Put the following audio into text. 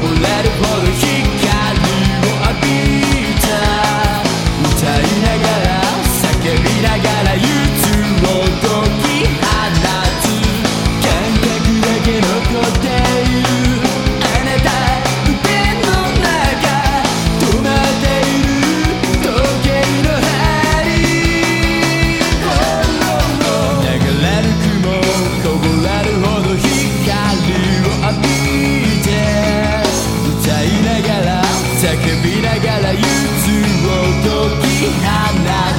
Let it からゆずを解き放